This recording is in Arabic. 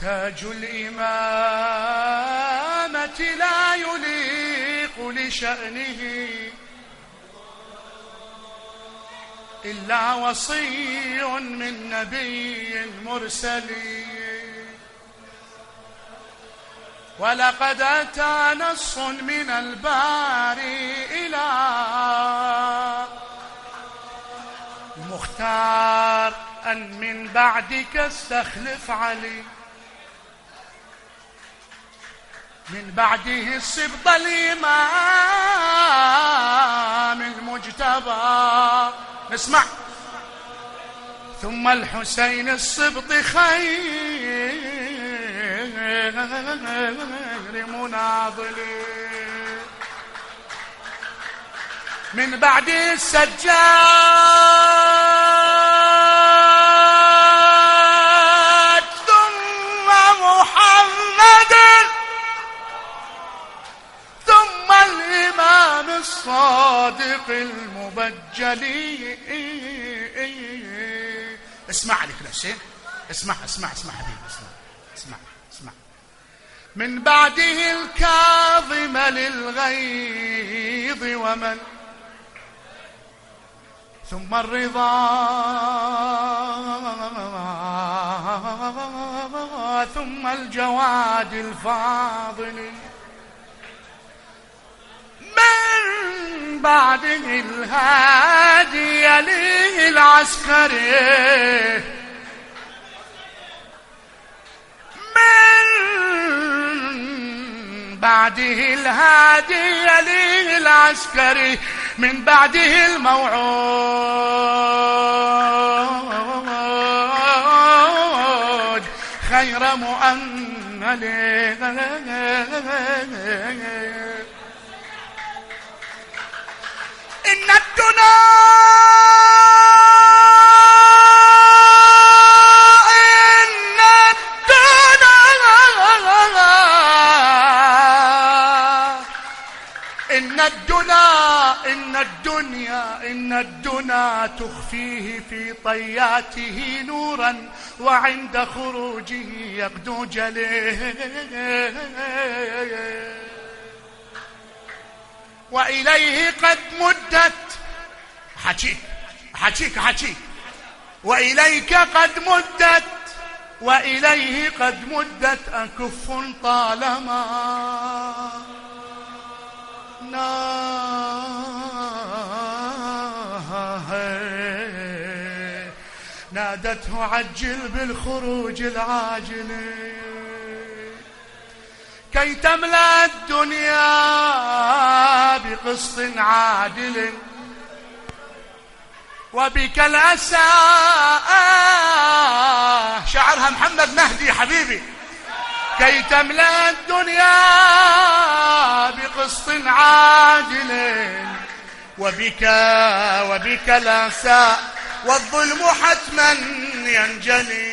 تاج الإمامة لا يليق لشأنه إلا وصي من نبي مرسل. ولقد أتى نص من الباري إلى المختار. أن من بعدك استخلف علي. من بعده السبط الإمام المجتبى. نسمع ثم الحسين السبط خير مناضلي من بعد السجاد الصادق المبجلي اسمع لك حسين اسمع اسمع اسمع حبيبي اسمع اسمع اسمع. من بعده الكاظم للغيظ ومن؟ ثم الرضا. ثم الجواد الفاضل من بعده الهادي يليه العسكري من بعده الهادي يليه العسكري من بعده الموعود. خير مؤمل الدنا إن الدنيا إن الدنا تخفيه في طياته نورا وعند خروجه يبدو جليه وإليه قد مدت حكيك حكيك حكيك وإليك قد مدت وإليه قد مدت أكف طالما. نادته عجل بالخروج العاجل. كي تملأ الدنيا بقسط عادل وبك الأسى شعرها محمد مهدي حبيبي. كي تملأ الدنيا بقسط عادل وبك وبك الأسى والظلم حتما ينجلي.